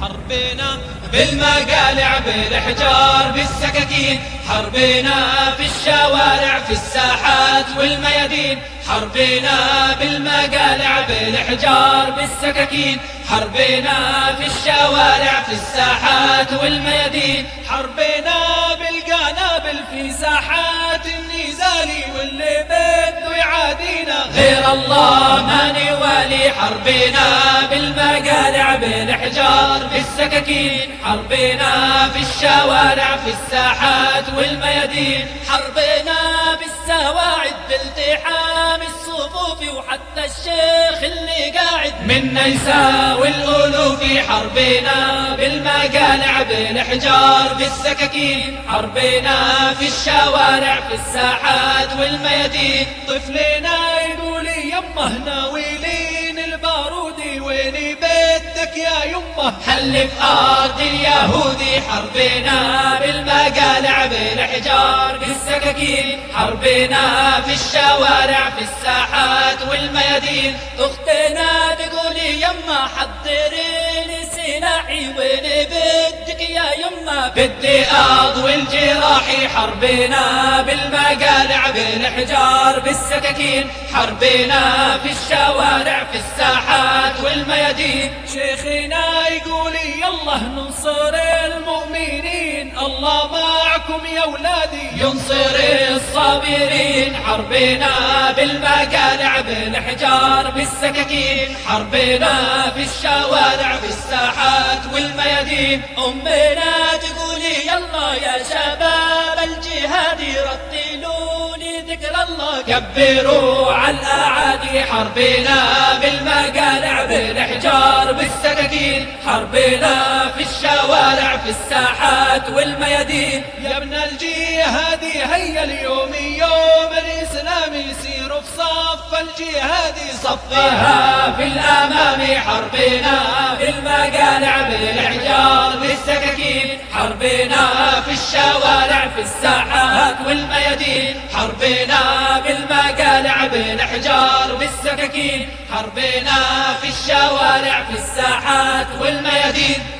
حربنا بالمقالع بالحجار بالسكاكين. حربنا في الشوارع في الساحات والميادين. حربنا بالمقالع بالحجار بالسكاكين. حربنا في الشوارع في الساحات والميادين. حربنا بالقنابل في ساحات النزال واللي بده يعادينا غير الله ما نوالي. حربنا بالمقالع بالحجار بالسكاكين حربنا في الشوارع في الساحات والميادين. حربنا بالسواعد بالتحام الصفوف وحتى الشيخ اللي قاعد منا يساوي الألوف حربنا بالمقالع بالحجار بالسكاكين حربنا في الشوارع في الساحات والميادين. طفلنا يقول يمه ناويلين يا يمه حل آرض اليهودي حربنا بالمقالع بالحجار بالسكاكين حربنا في الشوارع في الساحات والميادين. أختنا تقولي يما حضري سلاحي وين بدك يا يما بدي اضوي الجراحي حربنا بالمقالع بالحجار بالسكاكين حربنا في الشوارع في الساحات والميادين. شيخنا يقول يلا ننصر المؤمنين الله معكم يا ولادي ينصر الصابرين حربنا بالمقالع بالحجار بالسكاكين حربنا في الشوارع في الساحات أمنا تقولي يلا يا شباب الجهاد رتلوا لي ذكر الله. كبروا على الأعادي حربنا بالمقالع بالحجار بالسكاكين. حربنا في الشوارع في الساحات والميادين. يا ابن الجهاد هيا اليوم يوم الإسلام يسير في صف الجهاد. صفها في الأمام حربنا حربنا في الشوارع في الساحات والميادين. حربنا بالمقالع بالحجار بالسكاكين. حربنا في الشوارع في الساحات والميادين.